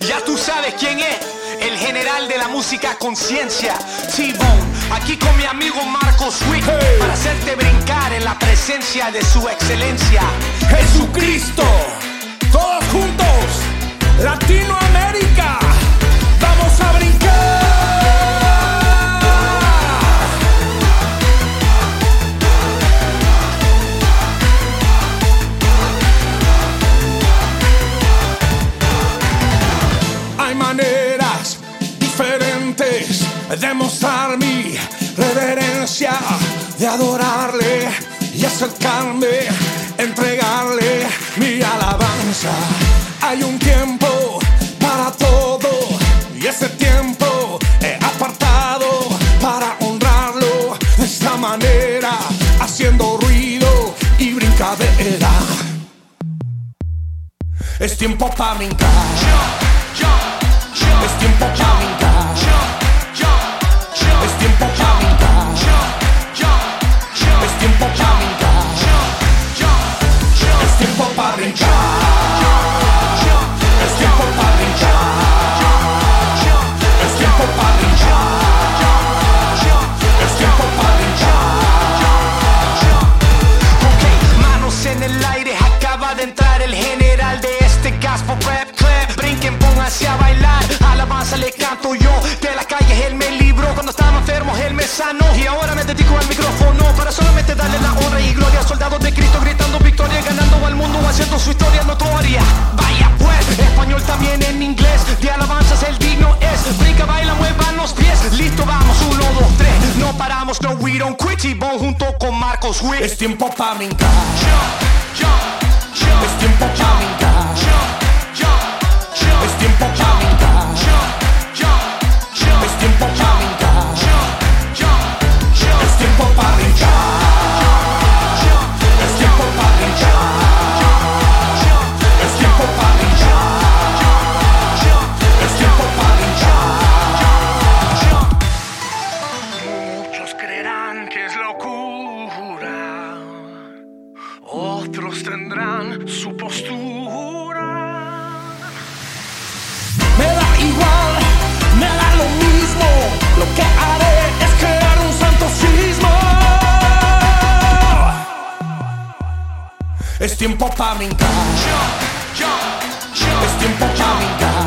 ya tú sabes quién es, el general de la música conciencia, T-Bone. Aquí con mi amigo Marcos Wick para hacerte brincar en la presencia de su excelencia. Jesucristo, todos juntos, Latinoamérica, de mostrar mi reverencia, de adorarle y acercarme, entregarle mi alabanza. Hay un tiempo para todo y ese tiempo he apartado para honrarlo de esta manera, haciendo ruido y brincadera. Es tiempo para brincar. Es tiempo para brincar. pa' brincar. Con Marcos Wick. Es tiempo para jump. Es tiempo para otros tendrán su postura. Me da igual, me da lo mismo, lo que haré es crear un santo sismo. Es tiempo para brincar. Es tiempo para brincar.